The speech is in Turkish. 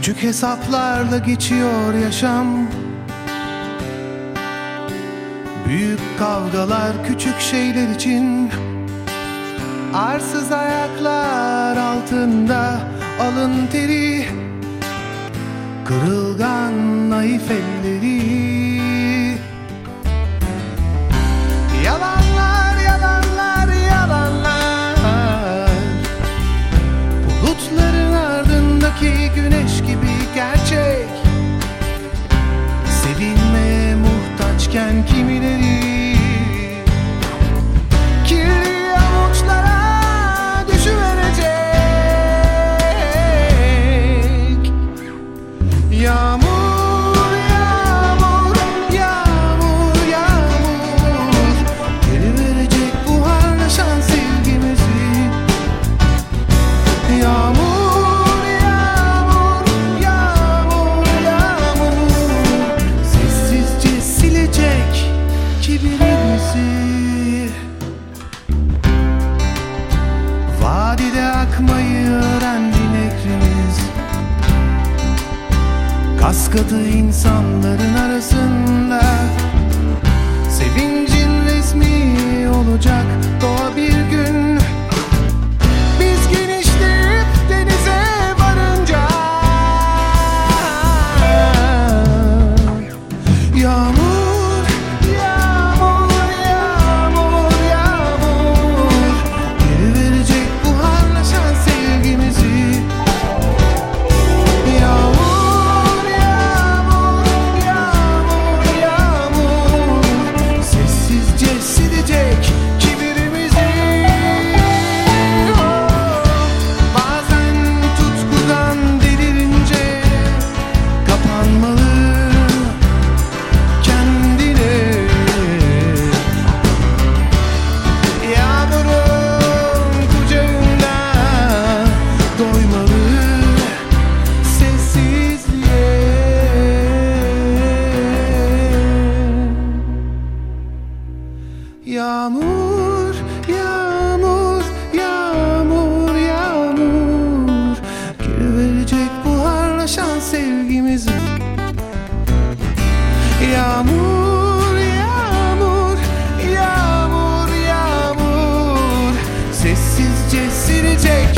Küçük hesaplarla geçiyor yaşam. Büyük kavgalar küçük şeyler için. Arsız ayaklar altında alın teri. Kırılgan naif elleri. gençken kimine kibirimizi Vadide akmayı öğrendi nehrimiz Kaskadı insanların arasında. Sevin ötesini tek